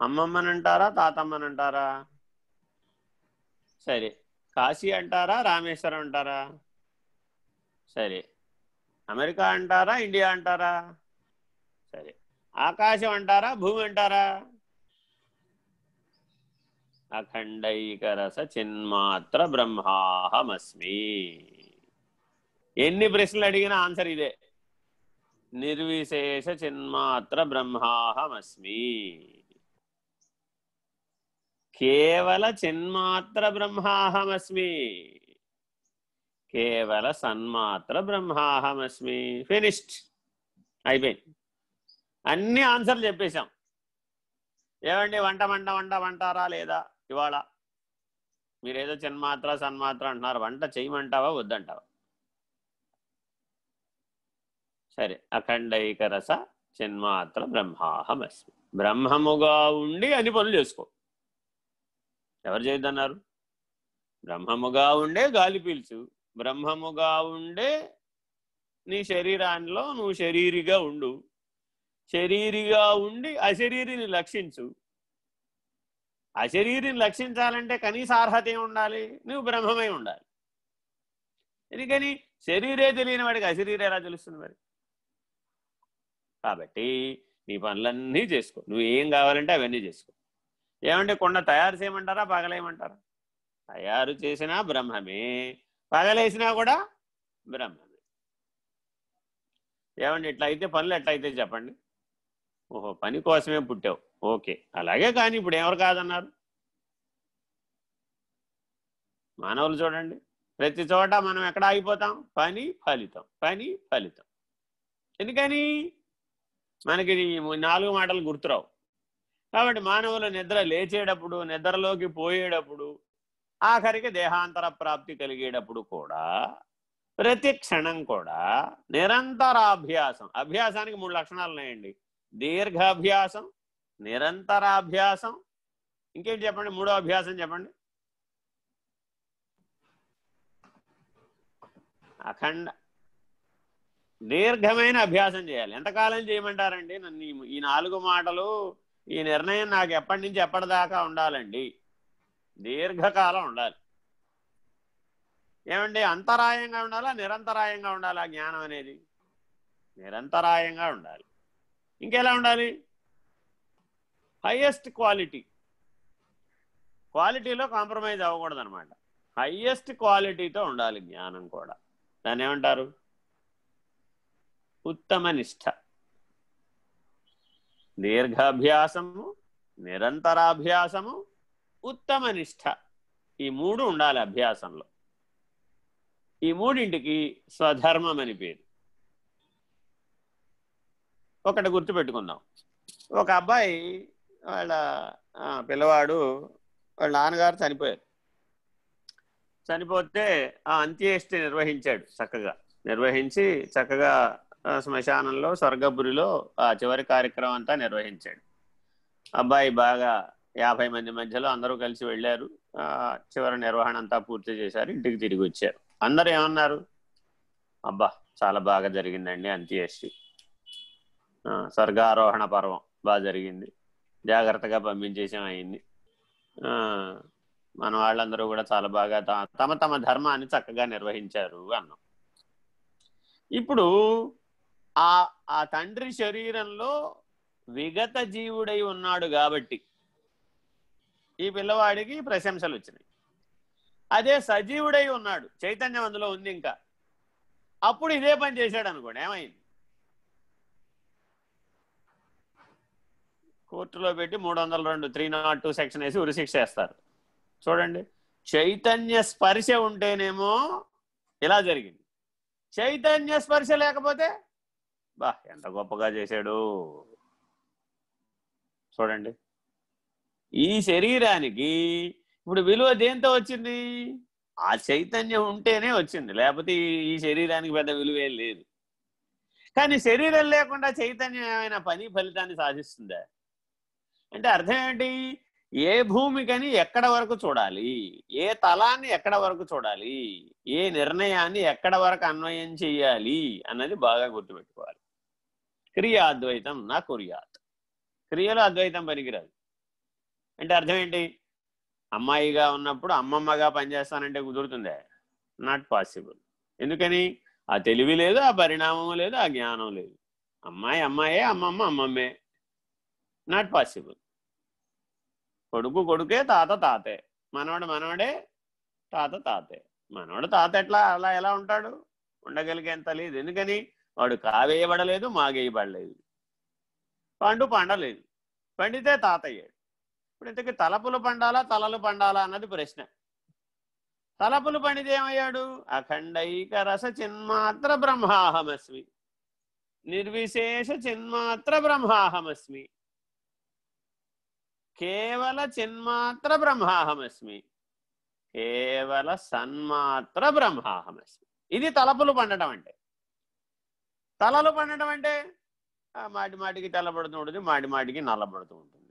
అమ్మమ్మనంటారా తాతమ్మనంటారా? సరే. కాశీ అంటారా రామేశ్వరం అంటారా? సరే. అమెరికా అంటారా ఇండియా అంటారా? సరే. ఆకాశం అంటారా భూమి అంటారా? అఖండైకరస చిన్మాత్ర బ్రహ్మాహమస్మి. ఎన్ని ప్రశ్నలు అడిగినా ఆన్సర్ ఇదే. నిర్విశేష చిన్మాత్ర బ్రహ్మాహమస్మి. కేవల చిన్మాత్ర బ్రహ్మాహమస్మి. కేవల సన్మాత్ర బ్రహ్మాహమస్మి. ఫినిష్డ్ అయిపోయింది. అన్ని ఆన్సర్లు చెప్పేశాం. ఏమండి వంట వంట వంట వంటారా లేదా? ఇవాళ మీరేదో చిన్మాత్ర సన్మాత్ర అంటున్నారు. వంట చేయమంటావా వద్దంటావా? సరే అఖండైకరస చిన్మాత్ర బ్రహ్మాహమస్మి. బ్రహ్మముగా ఉండి అన్ని పనులు చేసుకో. ఎవరు చేయొద్దన్నారు? బ్రహ్మముగా ఉండే గాలి పీల్చు. బ్రహ్మముగా ఉండే నీ శరీరాల్లో నువ్వు శరీరిగా ఉండు. శరీరిగా ఉండి అశరీరిని లక్షించు. అశరీరిని లక్షించాలంటే కనీస అర్హత ఏమి ఉండాలి? నువ్వు బ్రహ్మమై ఉండాలి. ఎందుకని? శరీరే తెలియని వాడికి అశరీరే ఎలా తెలుస్తుంది మరి? కాబట్టి నీ పనులన్నీ చేసుకో. నువ్వు ఏం కావాలంటే అవన్నీ చేసుకో. ఏమంటే కొండ తయారు చేయమంటారా పగలేయమంటారా? తయారు చేసినా బ్రహ్మమే పగలేసినా కూడా బ్రహ్మమే. ఏమండి ఇట్లా అయితే పనులు ఎట్లయితే చెప్పండి? ఓహో పని కోసమే పుట్టావు. ఓకే అలాగే కానీ ఇప్పుడు ఎవరు కాదన్నారు? మానవులు చూడండి ప్రతి చోట మనం ఎక్కడ ఆగిపోతాం? పని ఫలితం పని ఫలితం. ఎందుకని? మనకి నాలుగు మాటలు గుర్తురావు. కాబట్టి మానవుల నిద్ర లేచేటప్పుడు నిద్రలోకి పోయేటప్పుడు ఆఖరికి దేహాంతర ప్రాప్తి కలిగేటప్పుడు కూడా ప్రతి క్షణం కూడా నిరంతరాభ్యాసం అభ్యాసానికి మూడు లక్షణాలు ఉన్నాయండి. దీర్ఘాభ్యాసం నిరంతరాభ్యాసం ఇంకేంటి చెప్పండి? మూడో అభ్యాసం చెప్పండి. అఖండ. దీర్ఘమైన అభ్యాసం చేయాలి. ఎంతకాలం చేయమంటారండి? నన్ను ఈ- ఈ నాలుగు మాటలు ఈ నిర్ణయం నాకు ఎప్పటి నుంచి ఎప్పటిదాకా ఉండాలండి? దీర్ఘకాలం ఉండాలి. ఏమండి అంతరాయంగా ఉండాలా నిరంతరాయంగా ఉండాలా జ్ఞానం అనేది? నిరంతరాయంగా ఉండాలి. ఇంకెలా ఉండాలి? Highest quality. క్వాలిటీలో కాంప్రమైజ్ అవ్వకూడదు అనమాట హయ్యెస్ట్ క్వాలిటీతో ఉండాలి జ్ఞానం కూడా. దాన్ని ఏమంటారు? ఉత్తమ నిష్ఠ దీర్ఘాభ్యాసము నిరంతరాభ్యాసము ఉత్తమ నిష్ఠ. ఈ మూడు ఉండాలి అభ్యాసంలో. ఈ మూడింటికి స్వధర్మం అని పేరు. ఒకటి గుర్తుపెట్టుకుందాం. ఒక అబ్బాయి వాళ్ళ ఆ, పిల్లవాడు వాళ్ళ నాన్నగారు చనిపోయారు. చనిపోతే ఆ అంత్యేష్టి నిర్వహించాడు చక్కగా. నిర్వహించి చక్కగా శ్మశానంలో స్వర్గపురిలో ఆ చివరి కార్యక్రమం అంతా నిర్వహించాడు. అబ్బాయి బాగా యాభై మంది మధ్యలో అందరూ కలిసి వెళ్ళారు. చివరి నిర్వహణ అంతా పూర్తి చేశారు. ఇంటికి తిరిగి వచ్చారు. అందరూ ఏమన్నారు? అబ్బా చాలా బాగా జరిగిందండి అంత్యేష్టి స్వర్గారోహణ పర్వం బాగా జరిగింది. జాగ్రత్తగా పంపించేసాం అయింది ఆ, మన వాళ్ళందరూ కూడా చాలా బాగా త- తమ తమ ధర్మాన్ని చక్కగా నిర్వహించారు అన్నాం. ఇప్పుడు ఆ ఆ తండ్రి శరీరంలో విగత జీవుడై ఉన్నాడు కాబట్టి ఈ పిల్లవాడికి ప్రశంసలు వచ్చినాయి. అదే సజీవుడై ఉన్నాడు. చైతన్యం అందులో ఉంది ఇంకా. అప్పుడు ఇదే పని చేశాడు అనుకోండి ఏమైంది? కోర్టులో పెట్టి మూడు వందల రెండు త్రీ నాట్ టూ సెక్షన్ వేసి ఉరిశిక్ష వేస్తారు. చూడండి చైతన్య స్పర్శ ఉంటేనేమో ఇలా జరిగింది. చైతన్య స్పర్శ లేకపోతే బా ఎంత గొప్పగా చేశాడు. చూడండి. ఈ శరీరానికి ఇప్పుడు విలువ దేంతో వచ్చింది? ఆ చైతన్యం ఉంటేనే వచ్చింది. లేకపోతే ఈ- శరీరానికి పెద్ద విలువ లేదు. కానీ శరీరం లేకుండా చైతన్యం ఏమైనా పని ఫలితాన్ని సాధిస్తుందా? అంటే అర్థం ఏంటి ఏ భూమికని ఎక్కడ వరకు చూడాలి? ఏ తలాన్ని ఎక్కడ వరకు చూడాలి? ఏ నిర్ణయాన్ని ఎక్కడ వరకు అన్వయం చెయ్యాలి అన్నది బాగా గుర్తుపెట్టుకోవాలి. క్రియాద్వైతం నా కుర్యాత్. క్రియలో అద్వైతం పనికిరాదు. అంటే అర్థం ఏంటి? అమ్మాయిగా ఉన్నప్పుడు అమ్మమ్మగా పనిచేస్తానంటే కుదురుతుందే? నాట్ పాసిబుల్ ఎందుకని? ఆ తెలివి లేదు ఆ పరిణామం లేదు ఆ జ్ఞానం లేదు. అమ్మాయి అమ్మాయే అమ్మమ్మ అమ్మమ్మే. నాట్ పాసిబుల్ కొడుకు కొడుకే తాత తాతే. మనవడు మనవడే తాత తాతే. మనవడు తాత ఎట్లా అలా ఎలా ఉంటాడు? ఉండగలిగేంత లేదు. ఎందుకని? వాడు కావేయబడలేదు మాగేయబడలేదు. పండు పండలేదు. పండితే తాతయ్యాడు ఇప్పుడు ఇంతకీ తలపులు పండాలా తలలు పండాలా అన్నది ప్రశ్న. తలపులు పండితే ఏమయ్యాడు? అఖండైక రస చిన్మాత్ర బ్రహ్మాహమస్మి. నిర్విశేష చిన్మాత్ర బ్రహ్మాహమస్మి. కేవల చిన్మాత్ర బ్రహ్మాహమస్మి. కేవల సన్మాత్ర బ్రహ్మాహమస్మి. ఇది తలపులు పండటం అంటే. తలలు పండటం అంటే? మాటి మాటికి తెల్లబడుతూ ఉంటుంది మాటి మాటికి నల్లబడుతూ ఉంటుంది.